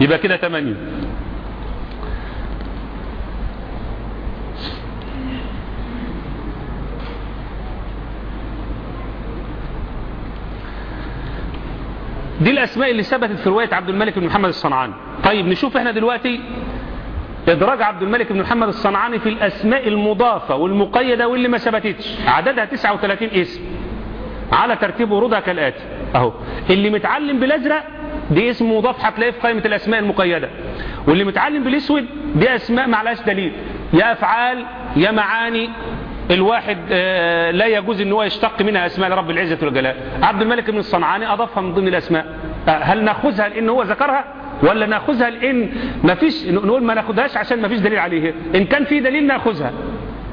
B: يبقى كده تمانية. دي الأسماء اللي ثبتت في رواية عبد الملك بن محمد الصنعاني. طيب نشوف إحنا دلوقتي إدراج عبد الملك بن محمد الصنعاني في الأسماء المضافة والمقيدة واللي ما ثبتتش. عددها 39 اسم. على ترتيب ورودها كالآتي. أهو. اللي متعلم بالأزرق دي اسم مضاف هتلاقيه في قائمة الأسماء المقيدة. واللي متعلم بالأسود دي أسماء معلهاش دليل. يا أفعال يا معاني الواحد آه لا يجوز ان هو يشتق منها أسماء رب العزة والجلال. عبد الملك بن الصنعاني أضافها من ضمن الأسماء. آه هل نأخذها لأن هو ذكرها ولا نأخذها لأن ما فيش نقول ما نأخذهاش عشان ما فيش دليل عليه. إن كان في دليل نأخذها.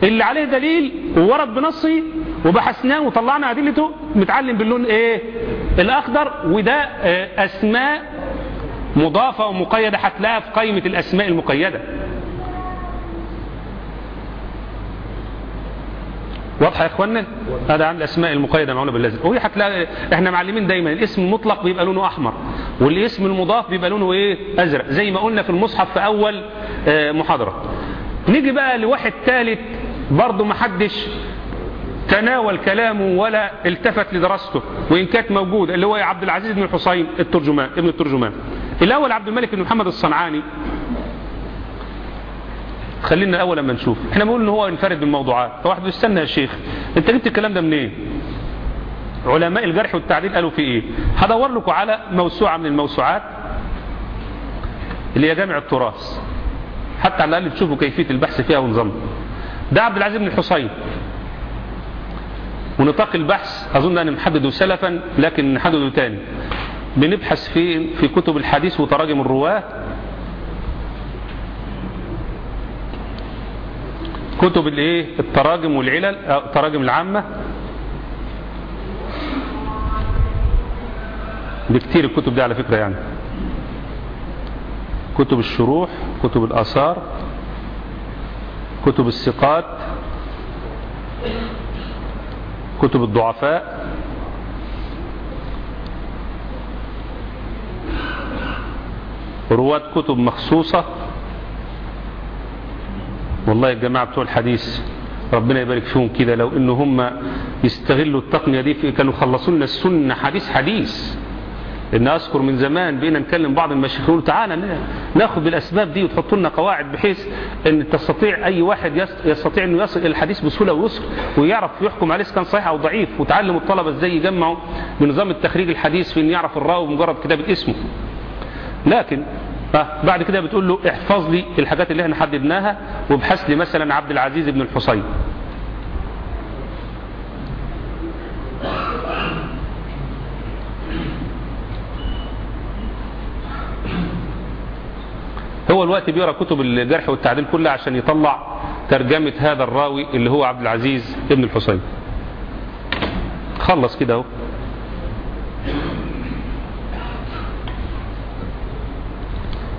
B: اللي عليه دليل وورد بنصي وبحثناه وطلعنا أدلته متعلم باللون إيه؟ الأخضر وده آه أسماء مضافة ومقيدة هتلاقيها في قائمة الأسماء المقيدة. واضحه يا اخوانا هذا عن الاسماء المقيدة معونه باللازم وهي هتلاقي إحنا معلمين دايما. الاسم المطلق بيبقى لونه أحمر والاسم المضاف بيبقى لونه إيه؟ أزرق. زي ما قلنا في المصحف في أول آه محاضرة. نيجي بقى لواحد ثالث برضه ما حدش تناول كلامه ولا التفت لدراسته وإن كانت موجودة اللي هو عبد العزيز بن الحصين الترجمان ابن الترجمان. الأول عبد الملك بن محمد الصنعاني خلينا الأول لما نشوف. إحنا بنقول ان هو ينفرد بالموضوعات. فواحد يستنى يا شيخ أنت جبت الكلام ده منين؟ إيه؟ علماء الجرح والتعديل قالوا في إيه؟ هدور لكم على موسوعة من الموسوعات اللي هي جامع التراث. حتى على الأقل تشوفوا كيفية البحث فيها ونظامها ده عبد العزيز بن الحصين. ونطاق البحث أظن أن نحدده سلفا لكن نحدده تاني. بنبحث في في كتب الحديث وتراجم الرواة. كتب الايه التراجم والعلل أو التراجم العامة. بكتير الكتب دي على فكرة يعني. كتب الشروح كتب الآثار كتب الثقات كتب الضعفاء. رواة كتب مخصوصة. والله يا جماعة بتوع الحديث ربنا يبارك فيهم كده. لو ان هم يستغلوا التقنية دي كانوا خلصوا لنا السنة حديث حديث. إن أذكر من زمان بقينا نكلم بعض المشايخ يقولوا تعالى ناخد بالاسباب دي وتحطوا لنا قواعد بحيث إن تستطيع أي واحد يستطيع إنه يصل إلى الحديث بسهولة ويسر ويعرف يحكم عليه كان صحيح أو ضعيف. وتعلموا الطلبة إزاي يجمعوا بنظام التخريج الحديث في إن يعرف الراوي بمجرد كتابه اسمه. لكن بعد كده بتقول له احفظ لي الحاجات اللي إحنا حددناها وابحث لي مثلا عبد العزيز بن الحصين. هو الوقت بيقرأ كتب الجرح والتعديل كلها عشان يطلع ترجمة هذا الراوي اللي هو عبد العزيز ابن الحسين خلص كده أهو.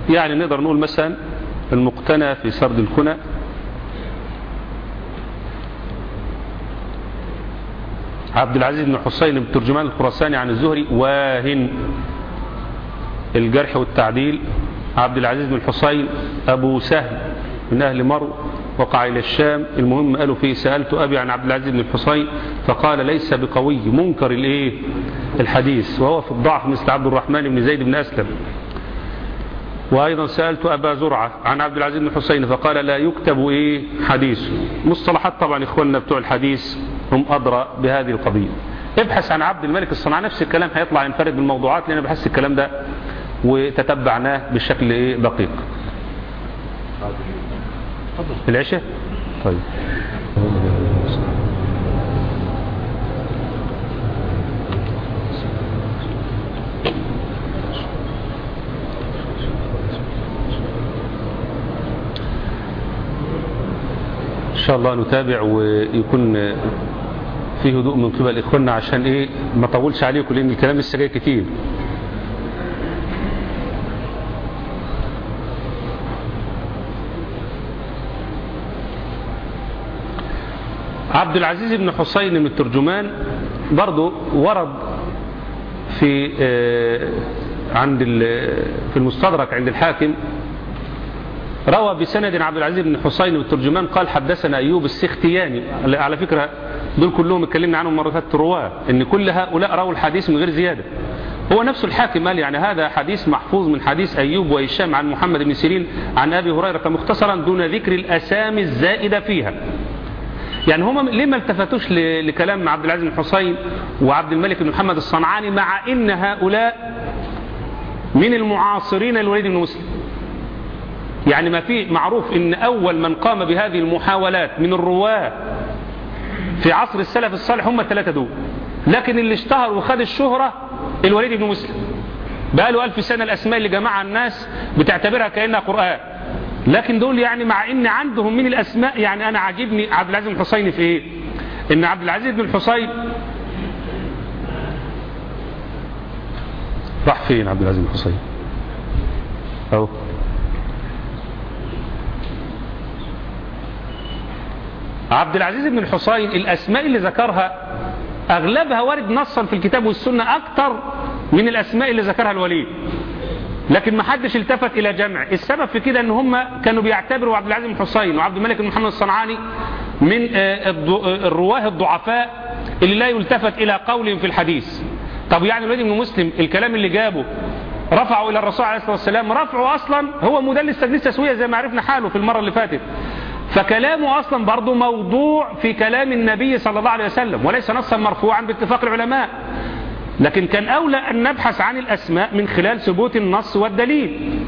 B: يعني نقدر نقول مثلا المقتنى في سرد الكنى. عبد العزيز بن حسين بن ترجمان الخراساني عن الزهري واهن الجرح والتعديل. عبد العزيز بن الحسين أبو سهل من أهل مرو وقع إلى الشام. المهم قالوا فيه سألت أبي عن عبد العزيز بن الحسين فقال ليس بقوي منكر الإيه؟ الحديث. وهو في الضعف مثل عبد الرحمن بن زيد بن أسلم. وأيضا سألت أبا زرعة عن عبد العزيز بن الحسين فقال لا يكتب إيه؟ حديث. مصطلحات طبعا إخواننا بتوع الحديث هم أدرى بهذه القضية. ابحث عن عبد الملك الصنعاني نفس الكلام هيطلع ينفرد بالموضوعات لأن بحس الكلام ده وتتبعناه بشكل إيه؟ دقيق. العشاء؟ طيب ان شاء الله نتابع ويكون في هدوء من قبل إخواننا عشان إيه ما اطولش عليكم لأن الكلام لسه جاي كتير. عبد العزيز بن حسين من الترجمان برضه ورد في عند في المستدرك عند الحاكم روى بسند عبد العزيز بن حسين من الترجمان قال حدثنا أيوب السختياني. على فكرة دول كلهم اتكلمنا عنهم مرة فاتت رواة إن كل هؤلاء رووا الحديث من غير زيادة. هو نفس الحاكم قال يعني هذا حديث محفوظ من حديث أيوب وهشام عن محمد بن سيرين عن أبي هريرة مختصرا دون ذكر الأسامي الزائدة فيها. يعني هم ليه ما التفتوش لكلام عبد العزيز بن حسين وعبد الملك بن محمد الصنعاني مع إن هؤلاء من المعاصرين للوليد بن مسلم؟ يعني ما في معروف إن أول من قام بهذه المحاولات من الرواة في عصر السلف الصالح هم الثلاثة دول. لكن اللي اشتهر وخد الشهرة الوليد بن مسلم. بقى له ألف سنة الأسماء اللي جمعها الناس بتعتبرها كأنها قرآن. لكن دول يعني مع إن عندهم من الأسماء يعني أنا عاجبني عبد العزيز بن الحسين في إيه؟ إن عبد العزيز بن الحسين راح فين عبد العزيز بن الحسين أهو. عبد العزيز بن الحسين الأسماء اللي ذكرها أغلبها وارد نصا في الكتاب والسنة أكتر من الأسماء اللي ذكرها الوليد. لكن ما حدش التفت إلى جمع. السبب في كده إن هم كانوا بيعتبروا عبد العزيز بن حسين وعبد الملك بن محمد الصنعاني من الرواة الضعفاء اللي لا يلتفت إلى قولهم في الحديث. طب يعني الوليد بن مسلم الكلام اللي جابه رفعوا إلى الرسول عليه الصلاة والسلام رفعه أصلا هو مدلس تدليس تسوية زي ما عرفنا حاله في المرة اللي فاتت. فكلامه أصلا برضه موضوع في كلام النبي صلى الله عليه وسلم وليس نصا مرفوعا باتفاق العلماء. لكن كان أولى أن نبحث عن الأسماء من خلال ثبوت النص والدليل.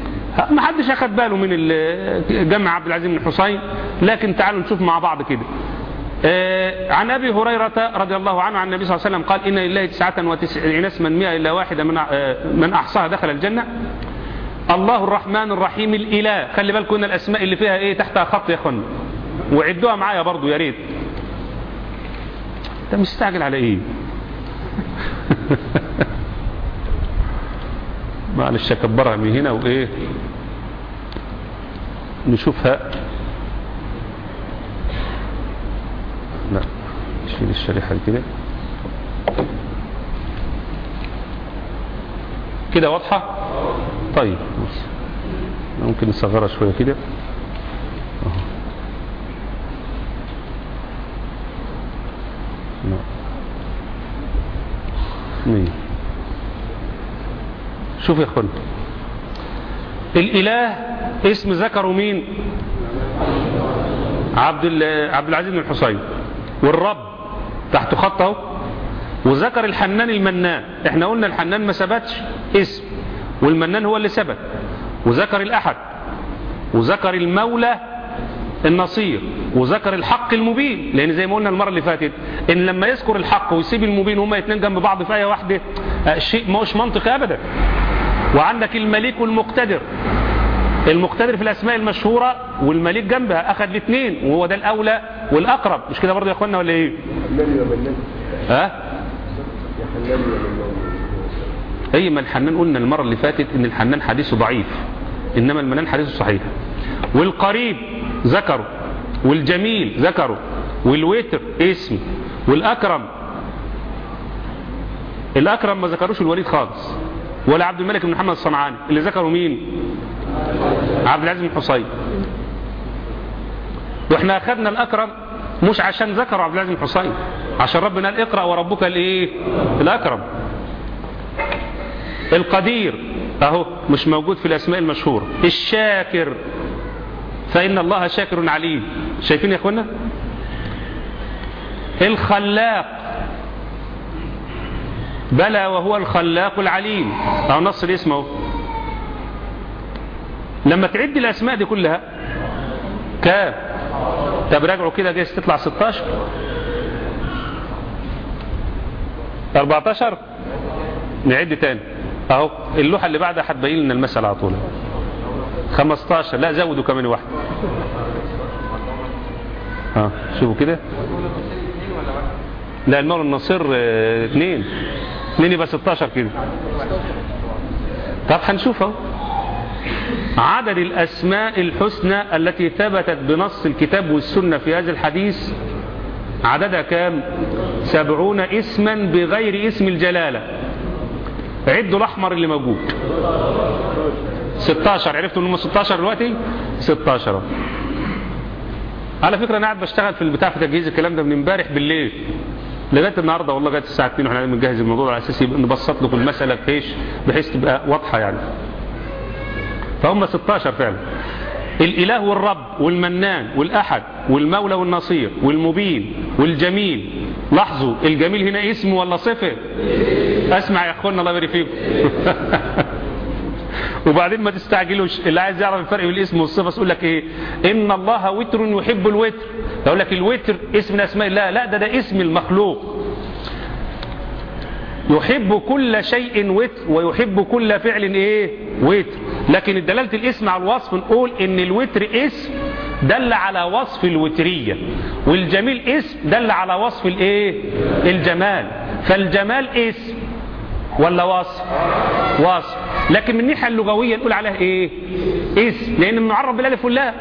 B: ما حدش أخذ باله من جمع عبد العزيز بن حسين لكن تعالوا نشوف مع بعض كده. آه عن أبي هريرة رضي الله عنه عن النبي صلى الله عليه وسلم قال إن لله تسعة وتسعين اسما مئة إلا واحدة من, آه من أحصاها دخل الجنة. الله الرحمن الرحيم الإله. خلي بالكم إن الأسماء اللي فيها إيه؟ تحتها خط يا أخوانا وعدوها معايا برضو يا ريت. أنت مستعجل على إيه؟ معلش أكبرها من هنا وإيه؟ نشوفها. لا نشيل الشريحة كده. كده واضحة؟ طيب. ممكن نصغرها شوية كده. مين شوف يا إخوان. الإله اسم ذكره مين؟ عبد عبد العزيز بن الحسين والرب تحت خط اهو وذكر الحنان المنان. إحنا قلنا الحنان ما ثبتش اسم. والمنان هو اللي ثبت وذكر الأحد. وذكر المولى النصير. وذكر الحق المبين. لأن زي ما قلنا المرة اللي فاتت إن لما يذكر الحق ويسيب المبين هما اثنين جنب بعض في إيه واحدة شيء ما هوش منطقي ابدا. وعندك الملك والمقتدر المقتدر في الأسماء المشهورة والملك جنبها أخذ الاثنين وهو ده الأولى والأقرب. مش كده برضه يا إخوانا ولا إيه؟ ها؟ اي ما الحنان؟ قلنا المرة اللي فاتت إن الحنان حديثه ضعيف إنما المنان حديثه صحيح. والقريب ذكروا والجميل ذكروا والوتر اسم والأكرم. الأكرم ما ذكروش الوليد خالص ولا عبد الملك بن محمد الصنعاني. اللي ذكروا مين؟ عبد العزيز بن حصين وإحنا أخذنا الأكرم مش عشان ذكروا عبد العزيز بن حصين عشان ربنا قال اقرأ وربك الإيه؟ الأكرم. القدير. أهو مش موجود في الأسماء المشهورة. الشاكر. فإن الله شاكر عليم. شايفين يا إخوانا؟ الخلاق. بلى وهو الخلاق العليم. أو نص الاسم أهو. لما تعد الأسماء دي كلها كام طب راجعوا كده جايز تطلع 16 14 نعد تاني. أهو اللوحة اللي بعدها هتبين لنا المساله على طول. 15 لا زودوا كمان واحد. ها شوفوا كده. لا المولى النصير آه اثنين اثنين يبقى 16 كده. طب هنشوفها عدد الأسماء الحسنى التي ثبتت بنص الكتاب والسنة في هذا الحديث عددها كام؟ سبعون اسما بغير اسم الجلالة. عدوا الأحمر اللي موجود. 16 عرفتوا انهم 16 دلوقتي؟ 16 على فكرة أنا قاعد بشتغل في البتاع في تجهيز الكلام ده من امبارح بالليل. لغاية النهارده والله لغاية الساعة 2 وإحنا بنجهز الموضوع على أساس نبسط لكم المسألة بحيث بحيث تبقى واضحة يعني. فهم 16 فعلا. الإله والرب والمنان والأحد والمولى والنصير والمبين والجميل لاحظوا الجميل هنا اسم ولا صفة؟ اسمع يا اخوانا الله يبارك فيكم. وبعدين ما تستعجلوش اللي عايز يعرف الفرق بين الاسم والصفة يقول لك إيه؟ إن الله وتر يحب الوتر. يقول لك الوتر اسم من أسماء الله. لا ده ده اسم المخلوق. يحب كل شيء وتر ويحب كل فعل إيه؟ وتر. لكن دلالة الاسم على الوصف نقول إن الوتر اسم دل على وصف الوترية. والجميل اسم دل على وصف الايه؟ الجمال. فالجمال اسم ولا وصف؟ وصف. لكن من الناحية اللغوية نقول عليها إيه؟ اسم. لأن معرف بالالف واللام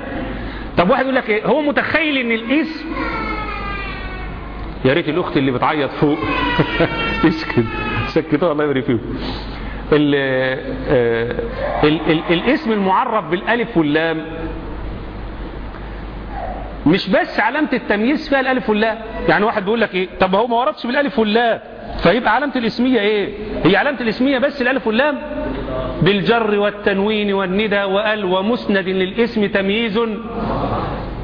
B: طب واحد يقول لك إيه؟ هو متخيل إن الاسم يا ريت الأخت اللي بتعيط فوق. اسكت سكتوها الله يبارك فيهم ال الاسم المعرف بالألف واللام مش بس علامة التمييز فيها الألف واللام. يعني واحد بيقول لك إيه؟ طب هو ما وردش بالألف واللام. فيبقى علامة الاسمية إيه؟ هي علامة الاسمية بس الألف واللام؟ بالجر والتنوين والندى وال ومسند للاسم تمييز.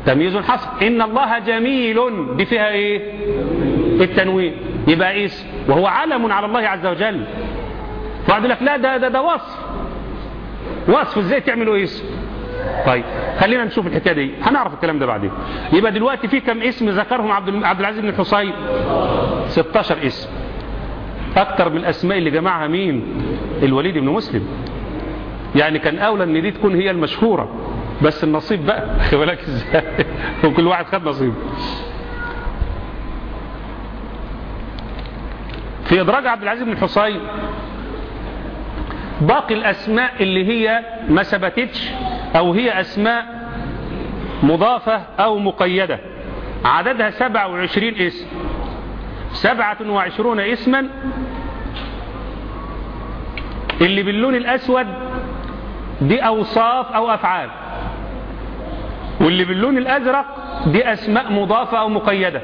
B: تمييز حصل إن الله جميل دي فيها إيه؟ التنوين. يبقى اسم وهو علم على الله عز وجل. بعد لك لا ده ده ده وصف. وصف إزاي تعملوا اسم طيب خلينا نشوف الحكاية دي. هنعرف الكلام ده بعدين. يبقى دلوقتي في كم اسم ذكرهم عبد عبد العزيز بن الحصين؟ 16 اسم. أكتر من الأسماء اللي جمعها مين؟ الوليد بن مسلم. يعني كان أولى إن دي تكون هي المشهورة. بس النصيب بقى. خد بالك إزاي؟ وكل واحد خد نصيب. في إدراج عبد العزيز بن الحصين باقي الأسماء اللي هي ما ثبتتش أو هي أسماء مضافة أو مقيدة. عددها 27 اسم. 27 اسما. اللي باللون الأسود دي اوصاف أو أفعال. واللي باللون الأزرق دي اسماء مضافة أو مقيدة.